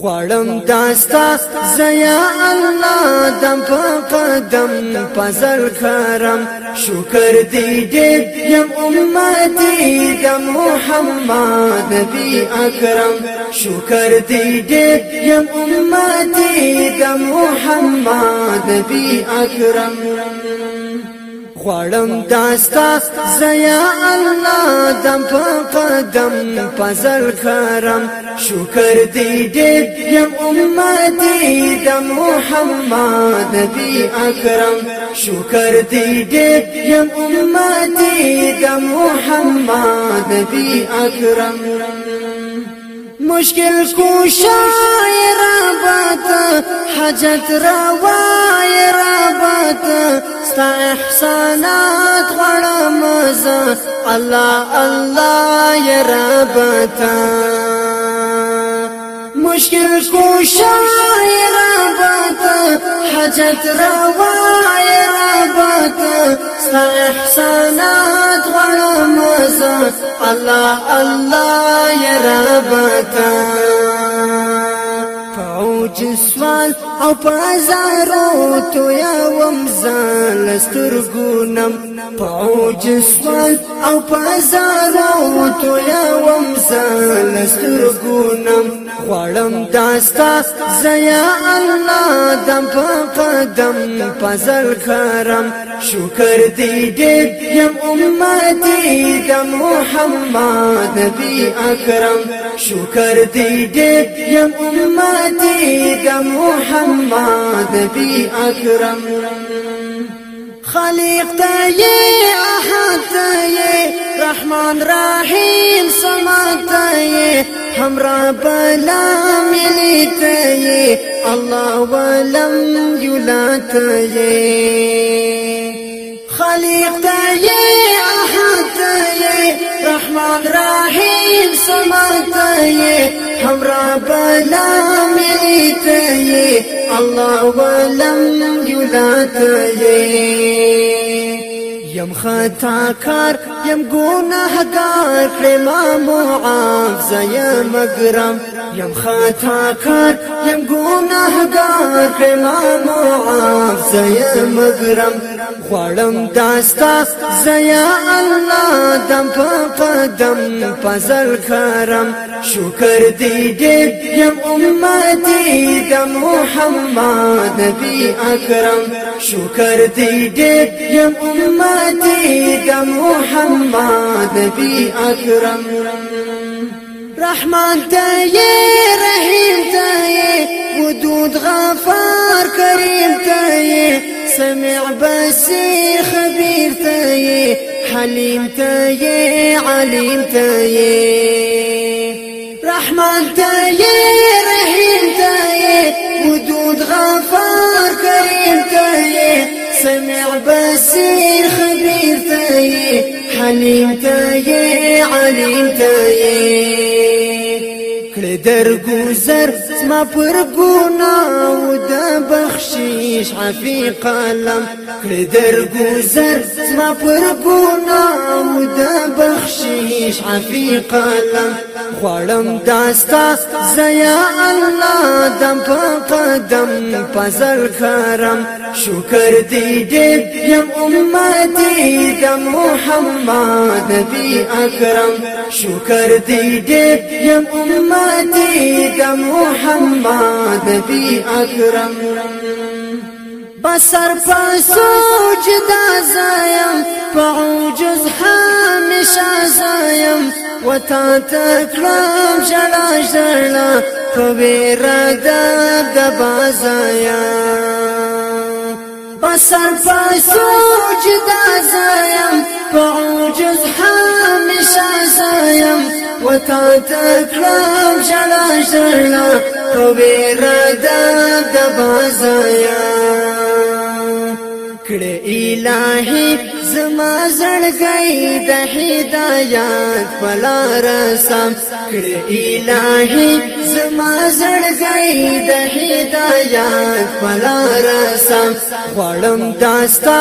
غوړم داستا زیا الله دم په قدم پزل کرم شکر دی دې یم امتی د محمد نبی اکرم شکر دی دې یم امتی د محمد نبی اکرم غوړم داستا زیا الله دم په قدم پزل کرم شکر دې دې یم امتي د محمد نبی اکرم شکر دې دې یم امتي د محمد نبی اکرم مشکل کو شاعر بات حاجت روا ستا احسانات غړم زه الله الله یا رب تا مشکل کوشا یا رب تا حاجت روا یا رب تا ستا احسانات غړم زه الله الله یا رب تا جسوال او پازارو تو یا ومزان لسترګونم په جسوال او پازارو تو یا ومزان دسترګونم خوړم داستا زیا الله دم په قدم پزل کرم شکر دې دې یم امتي د محمد نبی اکرم شکر دې دې یم امتي د محمد نبی اکرم خليق تي أحد تي رحمن رحيم صمد تي هم رب ملي تي الله ولم يلا تي خليق تي أحد تي رحمان رحیم سمعت یہ ہمرا بلا میتا یہ الله ولم یولاتا یہ یم خطاکار یم گناہگار پریما معاف زیم اگرم یم خطا کار یم گناهگار کما معاف زیا مغرم خوړم داستا زیا الله دم په قدم پزل کرم شکر دی دې یم امتی د محمد نبی اکرم شکر دی دې یم امتی د محمد نبی اکرم رحمان تاي رحيم تاي ودود غفار كريم تاي سمع بسي خبير تاي حليم تاي عليم تاي رحمان تاي رحيم تاي ودود غفار كريم تاي سمع بسير خبير تاي حليم تاي عليم تاي درگذر زما پر ګناو د بخشش عفي قلم کړ در گذر زما پر ګناو د بخشش عفي قلم خوړم داستا زيا الله دم په قدم پزل کرم شکر دی دې أمتي امتی د محمد نبی اکرم شکر دی دې یم امتي د محمد محمد بی اکرم بسر پسوج دا زایم فعوجز همیشا زایم و تا تکرم جلا جلا فویر دب دبا زایم بسر پسوج وتا تکرم جلا جلا کوي را د بازایا کړه الہی زما زړګي د هدایت پلار سم کړه الہی زما زړګي د هدایت پلار سم غړم داستا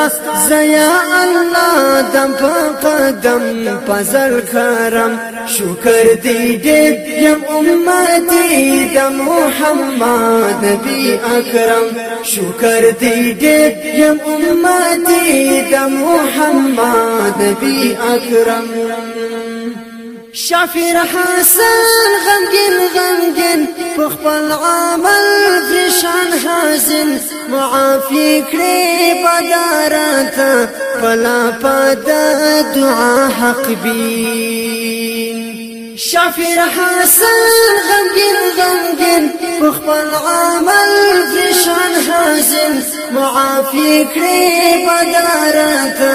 زیا الله دم په قدم پزل کرم شکر دی دې یم امتی د محمد نبی اکرم شکر دی دې یم امتی د محمد نبی اکرم شافیر حسن غمجن غمجن په العمل عمل حزن معافی کړې پدارته فلا پد دعا حق بي شفیع حسن غمگین غمگین بخبر عمل فشان حزن معافی کری پدارتا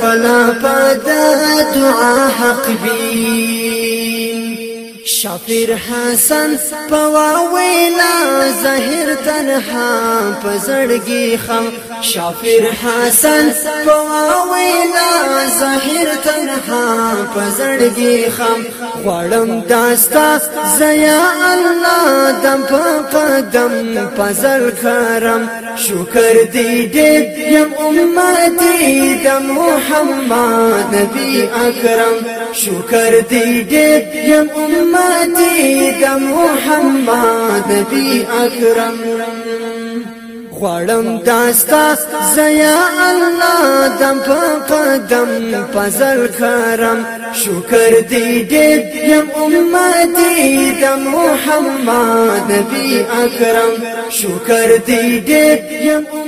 فلا پدا دعا حق شفیر حسن پوا وینا ظاهر تنها پزړګي خم شفیر حسن پوا وینا ظاهر تنها پزړګي خم غړم داستا زیا الله دم په دم پزړ کرم شکر دی دې یم امتی د محمد نبی اکرم شکر دی دید یم امتی دا محمد بی اکرم خوړم داستا زیا الله دم په قدم فضل کرم شکر دی دې یم امتی د محمد نبی اکرم شکر دی دې یم